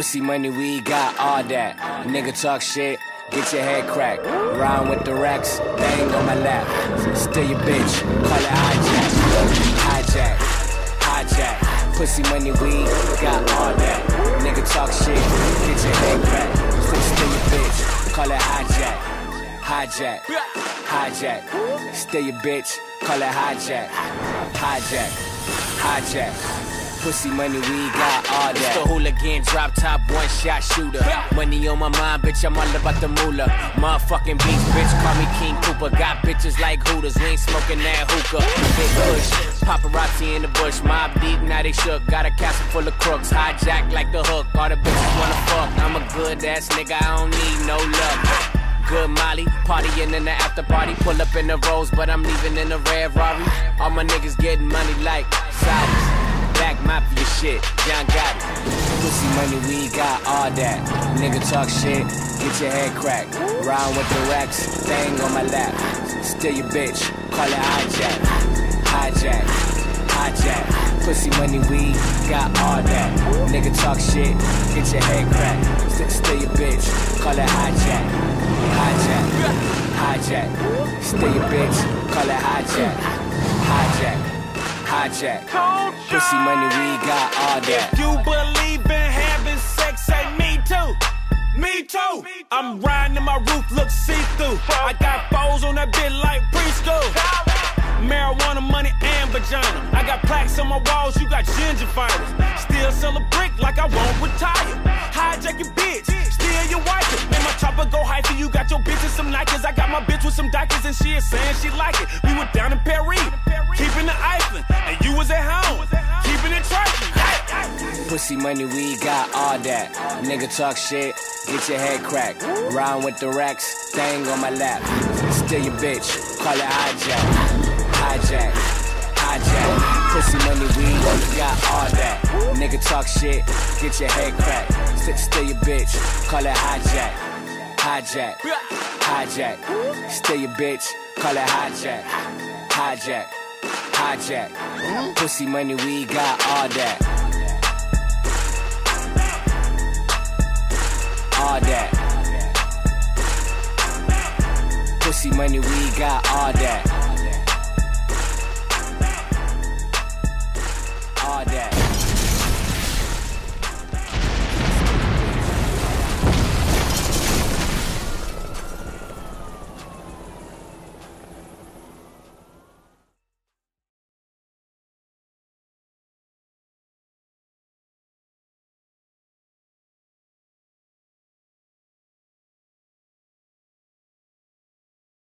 Pussy money, we got all that. Nigga talk shit, get your head cracked. Rhyme with the Rex, bang on my lap. Still your bitch, call it hijack. Hijack, hijack. Pussy money, we got all that. Nigga talk shit, get your head cracked. Still your bitch, call it hijack. Hijack, hijack. Still your bitch, call it hijack. Hijack, hijack. Pussy money, we got all It's that. the hooligan, drop top, one shot shooter. Money on my mind, bitch, I'm all about the moolah. Motherfucking beats, bitch, call me King Cooper. Got bitches like Hooters, we ain't smoking that hookah. Big push, paparazzi in the bush, Mobb Deep, now they shook. Got a castle full of crooks, hijack like the hook. All the bitches wanna fuck. I'm a good ass nigga, I don't need no luck. Good Molly, partying in the after party. Pull up in the rose, but I'm leaving in a red Rari. All my niggas getting money like Saudis. Shit, got it. Pussy money, we got all that. Nigga talk shit, get your head cracked. Round with the Rex, thing on my lap. Still your bitch, call it hijack. Hijack, hijack. Pussy money, we got all that. Nigga talk shit, get your head cracked. Still your bitch, call it hijack. Hijack, hijack. Still your bitch, call it hijack. Hijack, hijack. Pussy money, we got all that. If you believe in having sex, say me too. Me too. I'm riding and my roof looks see-through. I got foes on that bit like preschool. Marijuana, money, and vagina. I got plaques on my walls, you got ginger fighters. Still sell a brick like I won't retire. Hijack your bitch, steal your wife. Man, my chopper go hyphy. You got your bitch in some Nikes. I got my bitch with some Dikers and she is saying she like it. We went down in Paris, keeping the Eiffel. At home, keeping it trifling. Pussy money, we got all that. Nigga talk shit, get your head cracked. Round with the Rex, thing on my lap. Still your bitch, call it hijack. Hijack, hijack. Pussy money, we got all that. Nigga talk shit, get your head cracked. Still, still your bitch, call it hijack. Hijack, hijack. Still your bitch, call it hijack. Hijack, hijack. Pussy money, we got all that. all that. Pussy money, we got all that.